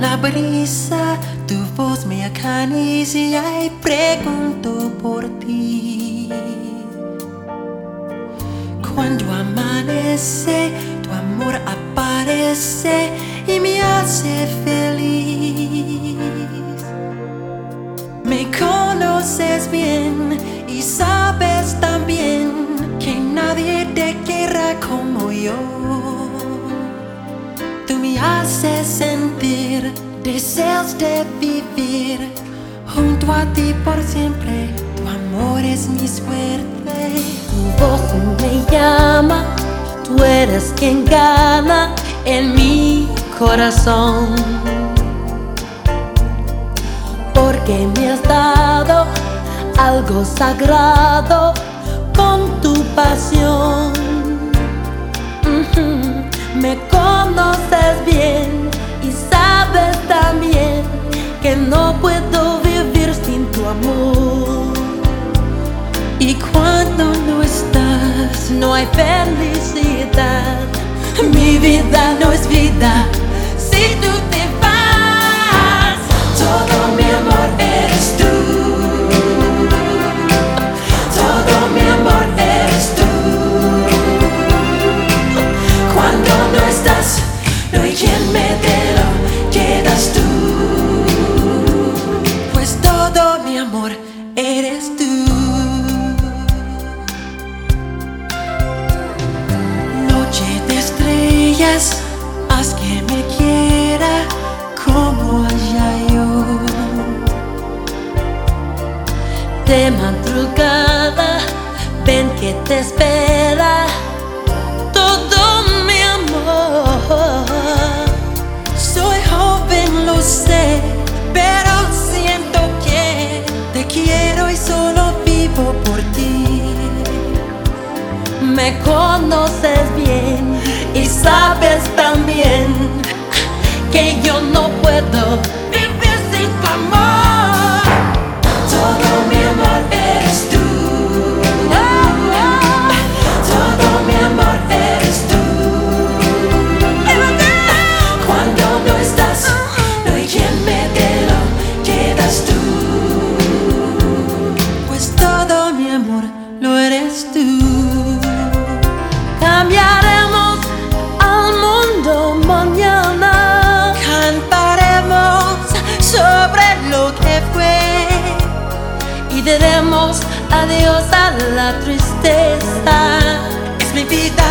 la brisa, tu voz me acaricia y pregunto por ti. Cuando amanece, tu amor aparece y me hace feliz. Me conoces bien y sabes también que nadie te quiera como yo. Tú me haces sentir deseos de vivir junto a ti por siempre. Tu amor es mi suerte. Tu voz me llama, tú eres quien gana en mi corazón. Porque me has dado algo sagrado con tu pasión. Estás, No hay felicidad. mi vida no es vida. De madrugada, ven que te espera todo mi amor. Soy joven, lo sé, pero siento que te quiero y solo vivo por ti. Me conoces bien y sabes también que yo no puedo eres tú. Cambiaremos al mundo mañana. Cantaremos sobre lo que fue. y diremos adiós a la tristeza. Es mi vida,